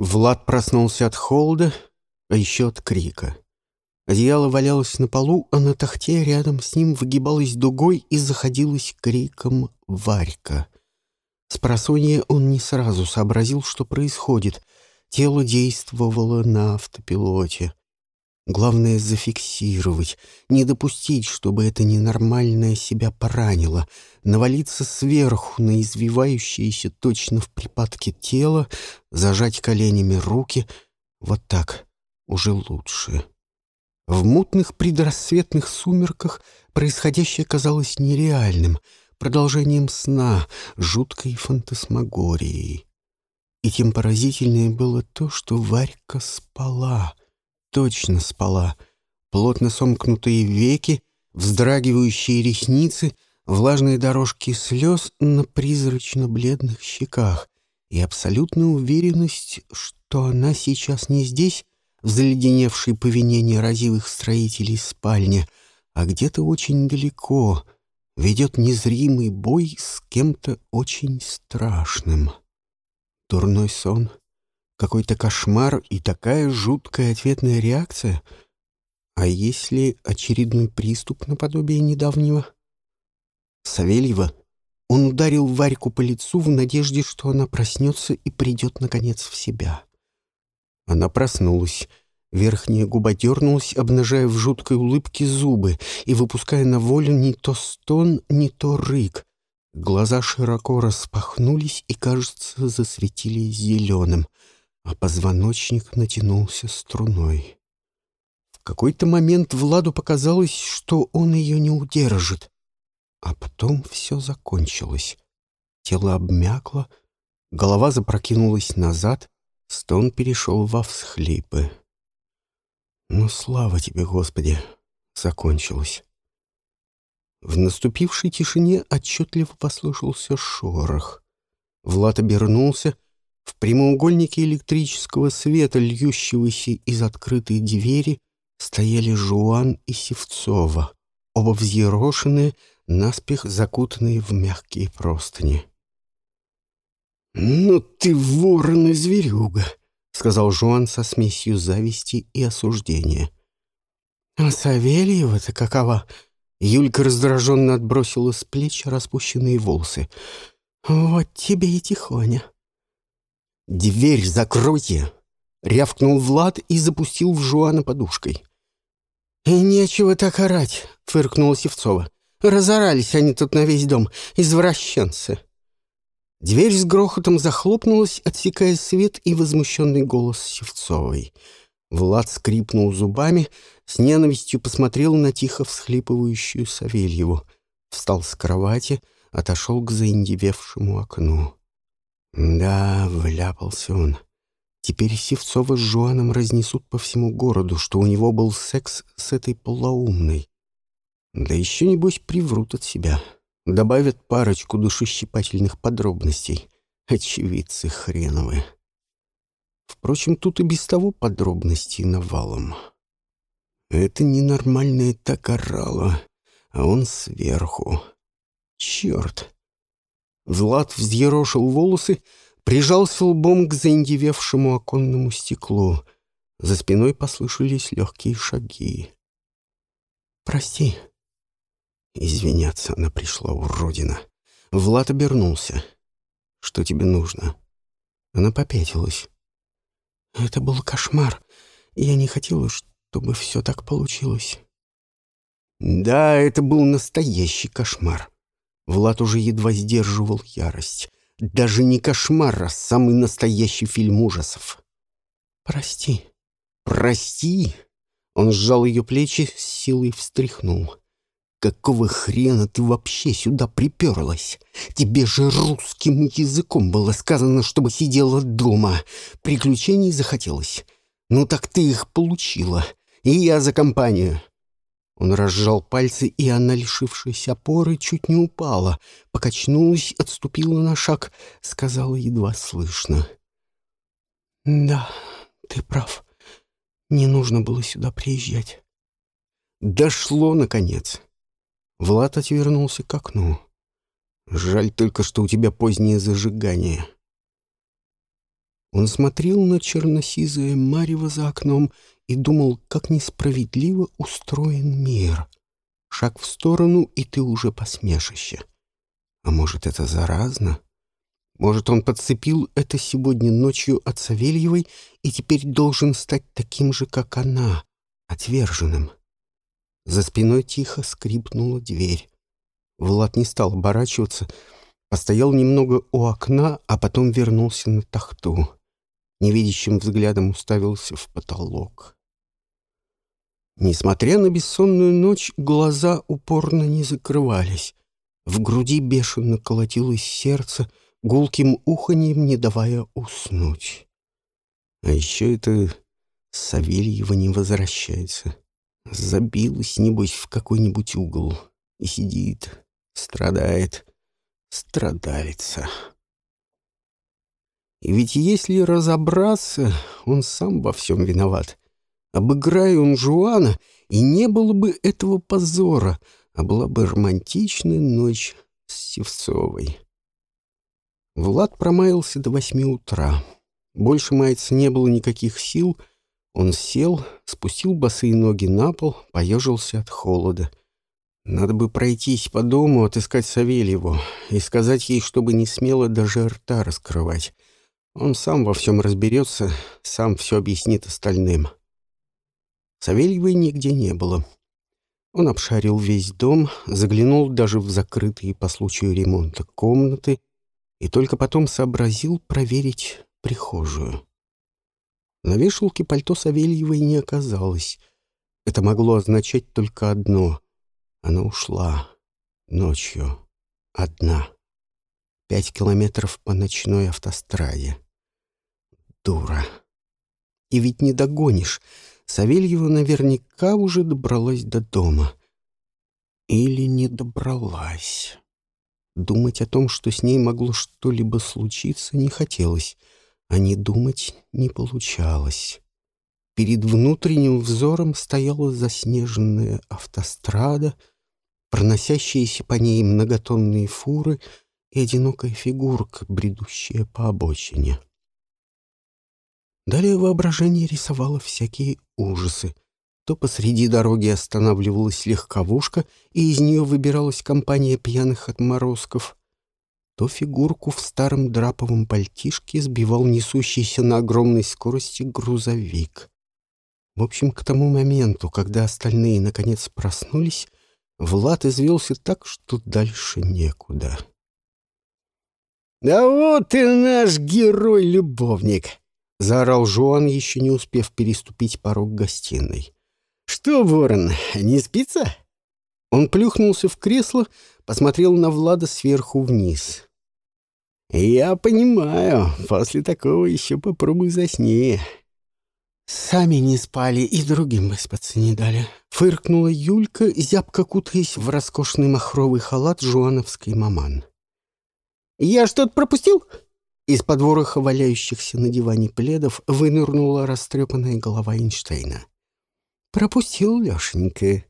Влад проснулся от холода, а еще от крика. Одеяло валялось на полу, а на тахте рядом с ним выгибалась дугой и заходилась криком «Варька». С просонья он не сразу сообразил, что происходит. Тело действовало на автопилоте. Главное — зафиксировать, не допустить, чтобы это ненормальное себя поранило, навалиться сверху на извивающееся точно в припадке тело, зажать коленями руки. Вот так, уже лучше. В мутных предрассветных сумерках происходящее казалось нереальным, продолжением сна, жуткой фантасмагорией. И тем поразительнее было то, что Варька спала — точно спала. Плотно сомкнутые веки, вздрагивающие ресницы, влажные дорожки слез на призрачно-бледных щеках и абсолютная уверенность, что она сейчас не здесь, в заледеневшей по вине неразивых строителей спальне, а где-то очень далеко, ведет незримый бой с кем-то очень страшным. Дурной сон — какой-то кошмар и такая жуткая ответная реакция? А если очередной приступ наподобие недавнего? Савельева. Он ударил Варьку по лицу в надежде, что она проснется и придет, наконец, в себя. Она проснулась. Верхняя губа дернулась, обнажая в жуткой улыбке зубы и выпуская на волю не то стон, не то рык. Глаза широко распахнулись и, кажется, засветились зеленым — а позвоночник натянулся струной. В какой-то момент Владу показалось, что он ее не удержит. А потом все закончилось. Тело обмякло, голова запрокинулась назад, стон перешел во всхлипы. «Ну, слава тебе, Господи!» закончилось. В наступившей тишине отчетливо послышался шорох. Влад обернулся — в прямоугольнике электрического света, льющегося из открытой двери, стояли Жуан и Севцова, оба взъерошенные, наспех закутанные в мягкие простыни. «Ну ты ворон и зверюга!» — сказал Жуан со смесью зависти и осуждения. «А Савельева-то какова?» Юлька раздраженно отбросила с плеч распущенные волосы. «Вот тебе и тихоня!» «Дверь закройте!» — рявкнул Влад и запустил в Жуана подушкой. «И нечего так орать!» — фыркнула Севцова. «Разорались они тут на весь дом, извращенцы!» Дверь с грохотом захлопнулась, отсекая свет и возмущенный голос Севцовой. Влад скрипнул зубами, с ненавистью посмотрел на тихо всхлипывающую Савельеву, встал с кровати, отошел к заиндевевшему окну. Да, вляпался он. Теперь Севцова с Жуаном разнесут по всему городу, что у него был секс с этой полоумной. Да еще, небось, приврут от себя. Добавят парочку душещипательных подробностей. Очевидцы хреновы. Впрочем, тут и без того подробностей навалом. Это ненормальное так орало, а он сверху. Черт! Влад взъерошил волосы, прижался лбом к заиндевевшему оконному стеклу. За спиной послышались легкие шаги. «Прости». Извиняться она пришла, уродина. Влад обернулся. «Что тебе нужно?» Она попятилась. «Это был кошмар. Я не хотела, чтобы все так получилось». «Да, это был настоящий кошмар. Влад уже едва сдерживал ярость. Даже не кошмар, а самый настоящий фильм ужасов. «Прости». «Прости?» Он сжал ее плечи, с силой встряхнул. «Какого хрена ты вообще сюда приперлась? Тебе же русским языком было сказано, чтобы сидела дома. Приключений захотелось. Ну так ты их получила. И я за компанию. Он разжал пальцы, и она, лишившись опоры, чуть не упала, покачнулась, отступила на шаг, сказала едва слышно. «Да, ты прав. Не нужно было сюда приезжать». Дошло, наконец. Влад отвернулся к окну. «Жаль только, что у тебя позднее зажигание». Он смотрел на черносизое марево за окном и думал, как несправедливо устроен мир. Шаг в сторону, и ты уже посмешище. А может, это заразно? Может, он подцепил это сегодня ночью от Савельевой и теперь должен стать таким же, как она, отверженным. За спиной тихо скрипнула дверь. Влад не стал оборачиваться, постоял немного у окна, а потом вернулся на тахту. Невидящим взглядом уставился в потолок. Несмотря на бессонную ночь, глаза упорно не закрывались. В груди бешено колотилось сердце, гулким уханьем не давая уснуть. А еще это Савельева не возвращается. Забилась, небось, в какой-нибудь угол и сидит, страдает, страдалица. И ведь если разобраться, он сам во всем виноват. Обыграя он Жуана, и не было бы этого позора, а была бы романтичная ночь с Севцовой. Влад промаялся до восьми утра. Больше маяться не было никаких сил. Он сел, спустил босые ноги на пол, поежился от холода. Надо бы пройтись по дому, отыскать Савельеву и сказать ей, чтобы не смело даже рта раскрывать. Он сам во всем разберется, сам все объяснит остальным. Савельевой нигде не было. Он обшарил весь дом, заглянул даже в закрытые по случаю ремонта комнаты и только потом сообразил проверить прихожую. На вешалке пальто Савельевой не оказалось. Это могло означать только одно. Она ушла ночью, одна. Пять километров по ночной автостраде. Дура. И ведь не догонишь. Савельева наверняка уже добралась до дома. Или не добралась. Думать о том, что с ней могло что-либо случиться, не хотелось, а не думать не получалось. Перед внутренним взором стояла заснеженная автострада, проносящиеся по ней многотонные фуры и одинокая фигурка, бредущая по обочине. Далее воображение рисовало всякие ужасы — то посреди дороги останавливалась легковушка, и из нее выбиралась компания пьяных отморозков, то фигурку в старом драповом пальтишке сбивал несущийся на огромной скорости грузовик. В общем, к тому моменту, когда остальные наконец проснулись, Влад извелся так, что дальше некуда. «Да вот и наш герой-любовник!» — заорал Жуан, еще не успев переступить порог гостиной. «Что, Ворон, не спится?» Он плюхнулся в кресло, посмотрел на Влада сверху вниз. «Я понимаю, после такого еще попробуй засни». «Сами не спали и другим выспаться не дали», — фыркнула Юлька, зябко кутаясь в роскошный махровый халат жуановской маман. «Я что-то пропустил?» Из-под вороха валяющихся на диване пледов вынырнула растрепанная голова Эйнштейна. «Пропустил, Лешенька».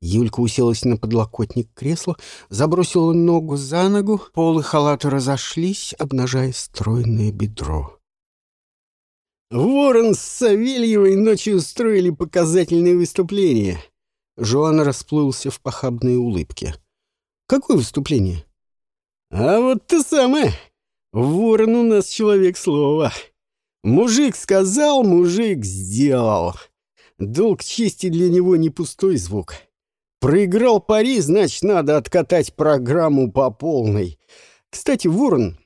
Юлька уселась на подлокотник кресла, забросила ногу за ногу, полы халата разошлись, обнажая стройное бедро. «Ворон с Савельевой ночью устроили показательное выступление». Жоан расплылся в похабной улыбке. «Какое выступление?» «А вот ты самое. Ворон у нас человек слова. Мужик сказал, мужик сделал. Долг чести для него не пустой звук. Проиграл пари, значит, надо откатать программу по полной. Кстати, Ворон...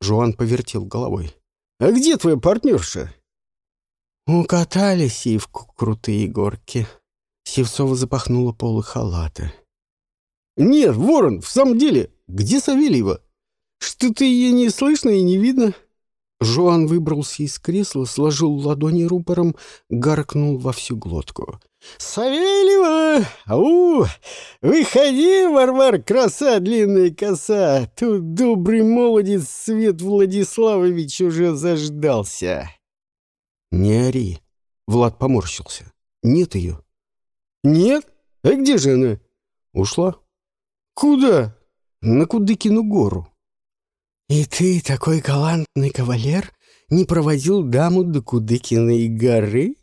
Жуан повертел головой. «А где твоя партнерша?» Укатали сивку крутые горки. Севцова запахнула полы халата. «Нет, Ворон, в самом деле, где Савельева? Что-то ее не слышно и не видно». Жуан выбрался из кресла, сложил ладони рупором, гаркнул во всю глотку. «Савельева! Ау! Выходи, Варвар, краса, длинная коса! Тут добрый молодец Свет Владиславович уже заждался!» «Не ори!» — Влад поморщился. «Нет ее». «Нет? А где же она?» «Ушла». «Куда?» «На Кудыкину гору». «И ты такой галантный кавалер не проводил даму до Кудыкиной горы?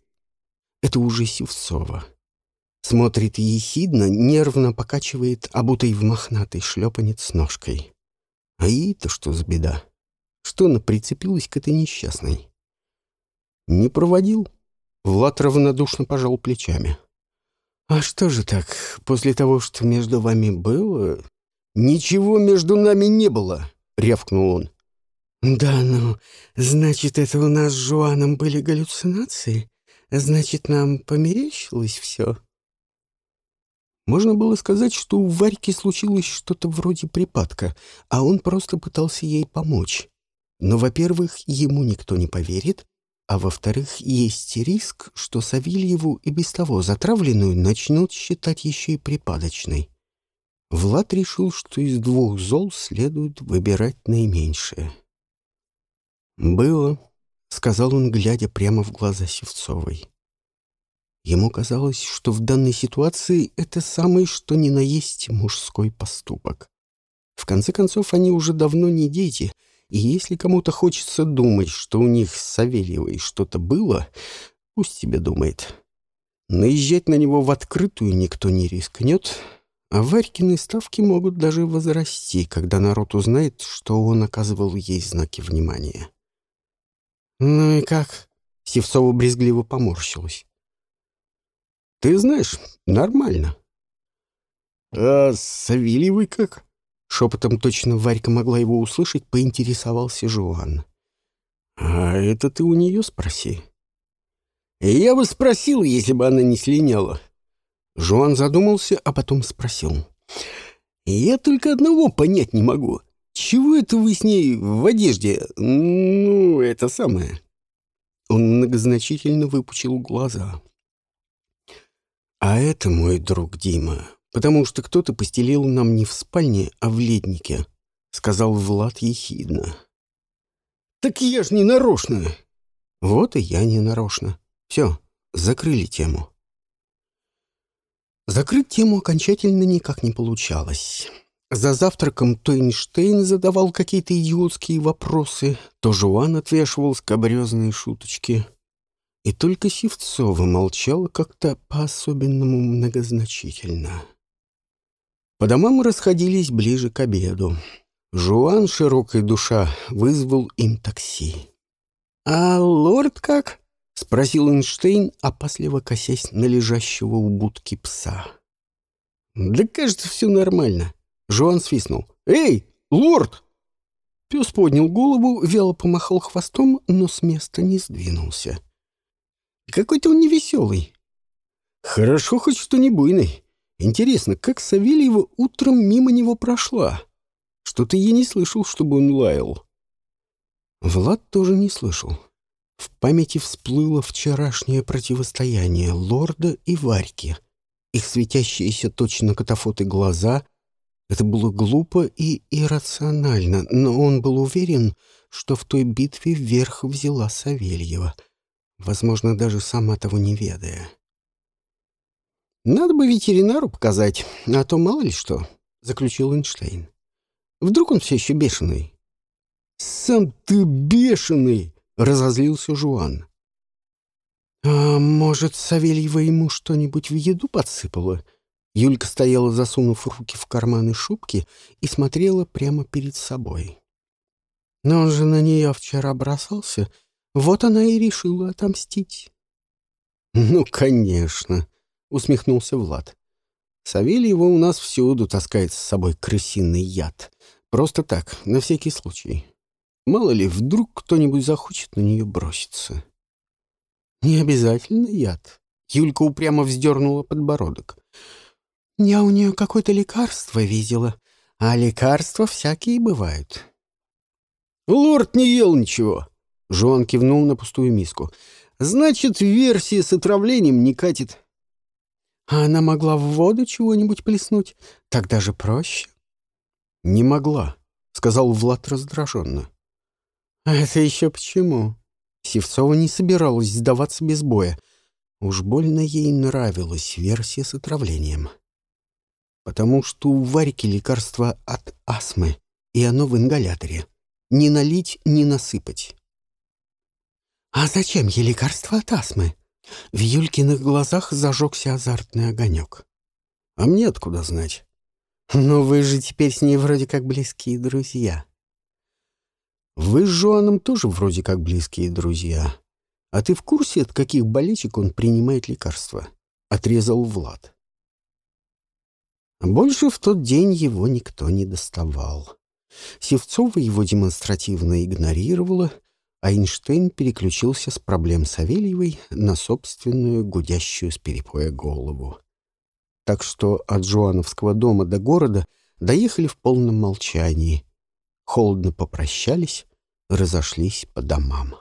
Это уже Севцова. Смотрит ехидно, нервно покачивает обутой в мохнатый шлепанец ножкой. А ей-то что за беда? Что она прицепилась к этой несчастной? Не проводил. Влад равнодушно пожал плечами. «А что же так, после того, что между вами было...» «Ничего между нами не было!» — рявкнул он. «Да ну, значит, это у нас с Жуаном были галлюцинации? Значит, нам померещилось все?» Можно было сказать, что у Варьки случилось что-то вроде припадка, а он просто пытался ей помочь. Но, во-первых, ему никто не поверит, а во-вторых, есть риск, что Савельеву и без того затравленную начнут считать еще и припадочной. Влад решил, что из двух зол следует выбирать наименьшее. «Было», — сказал он, глядя прямо в глаза Севцовой. Ему казалось, что в данной ситуации это самый что ни на есть мужской поступок. В конце концов, они уже давно не дети, и если кому-то хочется думать, что у них с Савельевой что-то было, пусть себе думает. Наезжать на него в открытую никто не рискнет, а Варькины ставки могут даже возрасти, когда народ узнает, что он оказывал ей знаки внимания. «Ну и как?» — Севцова брезгливо поморщилась. Ты знаешь, нормально. А Савельевый как? Шепотом точно Варька могла его услышать, поинтересовался Жуан. А это ты у нее спроси. Я бы спросил, если бы она не слиняла. Жуан задумался, а потом спросил. Я только одного понять не могу. Чего это вы с ней в одежде? Ну, это самое. Он многозначительно выпучил глаза. А это мой друг Дима, потому что кто-то постелил нам не в спальне, а в леднике, сказал Влад ехидно. Так я ж не нарочно. Вот и я не нарочно. Все, закрыли тему. Закрыть тему окончательно никак не получалось. За завтраком то Эйнштейн задавал какие-то идиотские вопросы, то Жуан отвешивал скобрезные шуточки. И только Севцова молчала как-то по-особенному многозначительно. По домам расходились ближе к обеду. Жуан, широкая душа, вызвал им такси. «А лорд как?» — спросил Эйнштейн, опасливо косясь на лежащего у будки пса. «Да, кажется, все нормально». Жуан свистнул. «Эй, лорд!» Пес поднял голову, вяло помахал хвостом, но с места не сдвинулся. Какой-то он невеселый. Хорошо хоть что не буйный. Интересно, как Савельева утром мимо него прошла? Что-то я не слышал, чтобы он лаял. Влад тоже не слышал. В памяти всплыло вчерашнее противостояние лорда и Варьки. Их светящиеся точно катафоты глаза. Это было глупо и иррационально, но он был уверен, что в той битве вверх взяла Савельева — возможно, даже сама того не ведая. «Надо бы ветеринару показать, а то мало ли что», — заключил Эйнштейн. «Вдруг он все еще бешеный?» «Сам ты бешеный!» — разозлился Жуан. «А может, Савельева ему что-нибудь в еду подсыпала?» Юлька стояла, засунув руки в карманы шубки, и смотрела прямо перед собой. Но он же на нее вчера бросался вот она и решила отомстить. «Ну, конечно», — усмехнулся Влад. «Савельева у нас всюду таскает с собой крысиный яд. Просто так, на всякий случай. Мало ли, вдруг кто-нибудь захочет на нее броситься». «Не обязательно яд», — Юлька упрямо вздернула подбородок. «Я у нее какое-то лекарство видела, а лекарства всякие бывают». «Лорд не ел ничего», Жуан кивнул на пустую миску. «Значит, версия с отравлением не катит». «А она могла в воду чего-нибудь плеснуть? Так даже проще». «Не могла», — сказал Влад раздраженно. «А это еще почему?» Севцова не собиралась сдаваться без боя. Уж больно ей нравилась версия с отравлением. Потому что у Варьки лекарство от астмы, и оно в ингаляторе. Не налить, не насыпать. «А зачем ей лекарство от астмы?» В Юлькиных глазах зажегся азартный огонек. «А мне откуда знать?» «Но вы же теперь с ней вроде как близкие друзья». «Вы с Жуаном тоже вроде как близкие друзья. А ты в курсе, от каких болечек он принимает лекарства?» — отрезал Влад. Больше в тот день его никто не доставал. Севцова его демонстративно игнорировала, а Эйнштейн переключился с проблем Савельевой на собственную гудящую с перепоя голову. Так что от Жуановского дома до города доехали в полном молчании. Холодно попрощались, разошлись по домам.